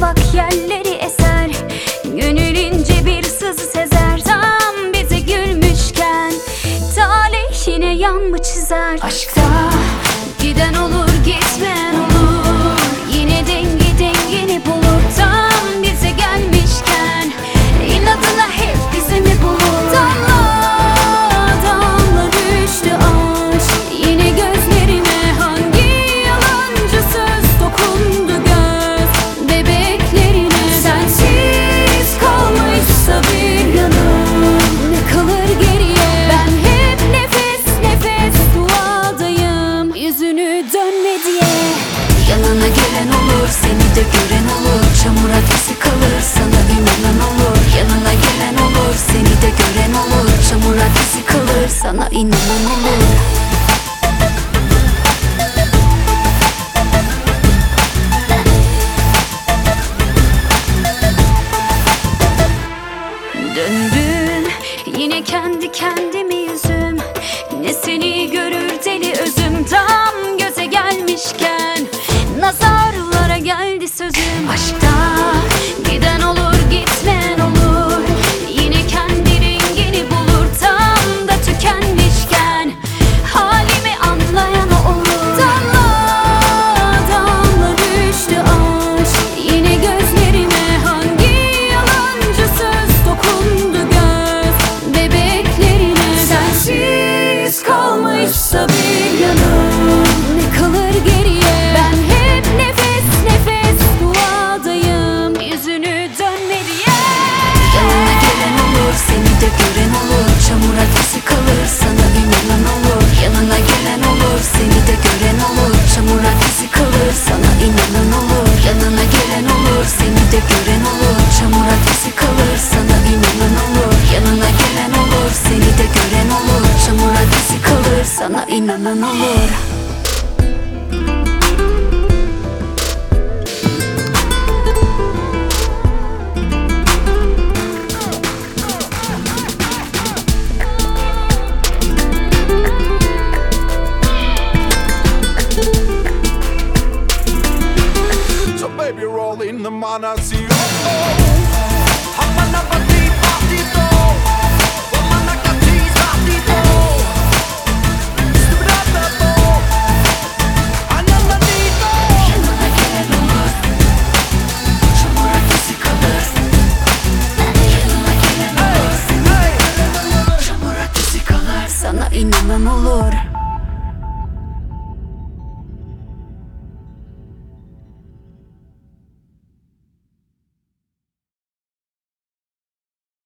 bak yerleri eser. Gönülince bir sızı sezer. Tam bize gülmüşken Talih yine yan mı çizer? Aşkta giden olur gitmez. Seni de gören olur. Çamur adresi kalır Sana inanan olur. Yanına gelen olur Seni de gören olur. Çamur adresi kalır Sana inanan olur. So baby roll in the man I see oh, oh.